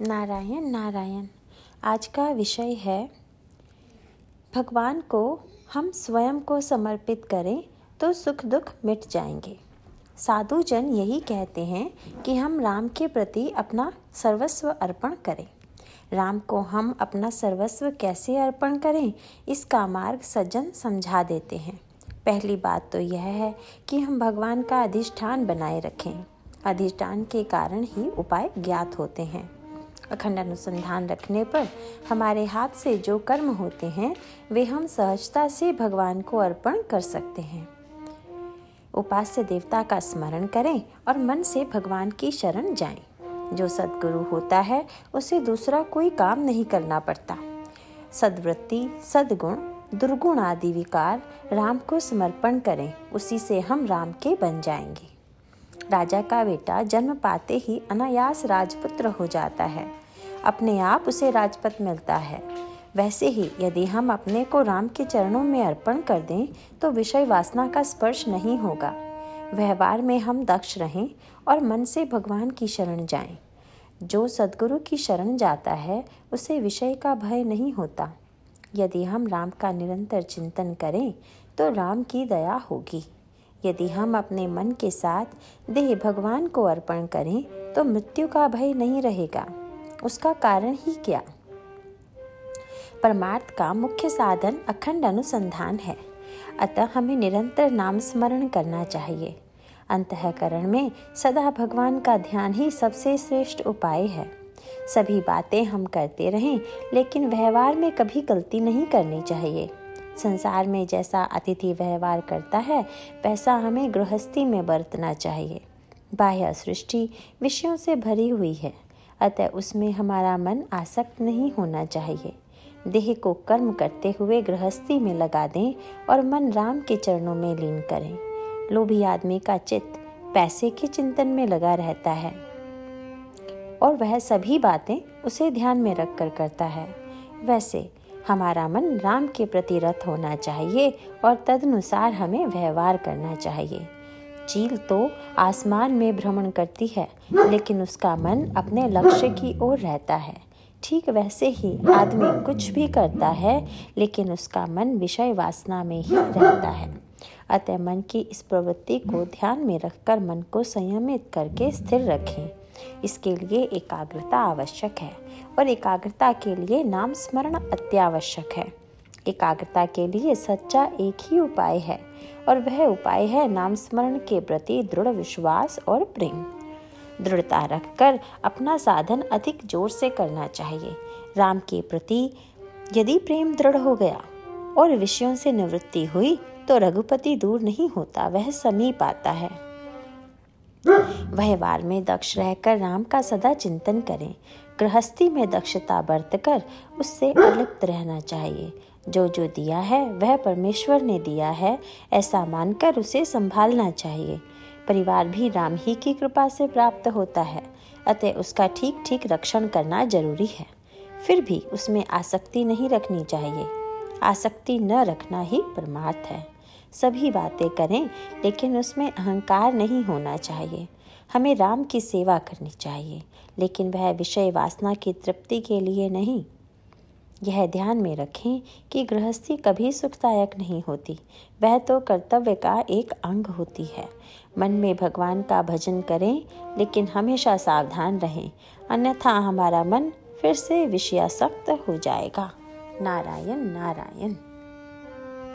नारायण नारायण। आज का विषय है, भगवान को हम स्वयं को समर्पित करें तो सुख दुख मिट जाएँगे। साधु जन यही कहते हैं कि हम राम के प्रति अपना सर्वस्व अर्पण करें। राम को हम अपना सर्वस्व कैसे अर्पण करें, इसका मार्ग सज्जन समझा देते हैं। पहली बात तो यह है कि हम भगवान का अधिष्ठान बनाए रखें। अधिष्ठान के कारण ही उपाय ज्ञात होते हैं। अखंड अनुसंधान रखने पर हमारे हाथ से जो कर्म होते हैं, वे हम सहजता से भगवान को अर्पण कर सकते हैं। उपास्य देवता का स्मरण करें और मन से भगवान की शरण जाएँ। जो सदगुरु होता है, उसे दूसरा कोई काम नहीं करना पड़ता। सदवृत्ति, सदगुण, दुर्गुण आदि विकार राम को समर्पण करें, उसी से हम राम के बन जाएँगे। राजा का बेटा जन्म पाते ही अनायास राजपुत्र हो जाता है। अपने आप उसे राजपथ मिलता है। वैसे ही यदि हम अपने को राम के चरणों में अर्पण कर दें तो विषय वासना का स्पर्श नहीं होगा। व्यवहार में हम दक्ष रहें और मन से भगवान की शरण जाएँ। जो सदगुरु की शरण जाता है, उसे विषय का भय नहीं होता। यदि हम राम का निरंतर चिंतन करें तो राम की दया होगी। यदि हम अपने मन के साथ देह भगवान को अर्पण करें तो मृत्यु का भय नहीं रहेगा। उसका कारण ही क्या? परमार्थ का मुख्य साधन अखंड अनुसंधान है। अतः हमें निरंतर नाम स्मरण करना चाहिए। अंतकरण में सदा भगवान का ध्यान ही सबसे श्रेष्ठ उपाय है। सभी बातें हम करते रहें, लेकिन व्यवहार में कभी गलती नहीं करनी चाहिए। संसार में जैसा अतिथि व्यवहार करता है, वैसा हमें गृहस्थी में बरतना चाहिए। बाह्य सृष्टि विषयों से भरी हुई है। अतः उसमें हमारा मन आसक्त नहीं होना चाहिए। देह को कर्म करते हुए गृहस्थी में लगा दें और मन राम के चरणों में लीन करें। लोभी आदमी का चित्त पैसे के चिंतन में लगा रहता है। और वह सभी बातें उसे ध्यान में रख कर करता है। वैसे, हमारा मन राम के प्रति रथ होना चाहिए और तदनुसार हमें व्यवहार करना चाहिए। चील तो आसमान में भ्रमण करती है, लेकिन उसका मन अपने लक्ष्य की ओर रहता है। ठीक वैसे ही आदमी कुछ भी करता है, लेकिन उसका मन विषय वासना में ही रहता है। अतः मन की इस प्रवृत्ति को ध्यान में रखकर मन को संयमित करके स्थिर रखें। इसके लिए एकाग्रता आवश्यक है, और एकाग्रता के लिए नाम स्मरण अत्यावश्यक है। एकाग्रता के लिए सच्चा एक ही उपाय है, और वह उपाय है नाम स्मरण के प्रति दृढ़ विश्वास और प्रेम। दृढ़ता रखकर अपना साधन अधिक ज़ोर से करना चाहिए। राम के प्रति यदि प्रेम दृढ़ हो गया और विषयों से निवृत्ति हुई तो रघुपति दूर नहीं होता, वह समीप आता है। व्यवहार में दक्ष रहकर राम का सदा चिंतन करें। गृहस्थी में दक्षता बरतकर उससे अलिप्त रहना चाहिए। जो जो दिया है, वह परमेश्वर ने दिया है, ऐसा मानकर उसे संभालना चाहिए। परिवार भी राम ही की कृपा से प्राप्त होता है, अतः उसका ठीक ठीक रक्षण करना ज़रूरी है। फिर भी उसमें आसक्ति नहीं रखनी चाहिए। आसक्ति न रखना ही परमार्थ है। सभी बातें करें, लेकिन उसमें अहंकार नहीं होना चाहिए। हमें राम की सेवा करनी चाहिए, लेकिन वह विषय वासना की तृप्ति के लिए नहीं। यह ध्यान में रखें कि गृहस्थी कभी सुखदायक नहीं होती। वह तो कर्तव्य का एक अंग होती है। मन में भगवान का भजन करें, लेकिन हमेशा सावधान रहें। अन्यथा हमारा मन फिर से विषयासक्त हो जाएगा। नारायण नारायण।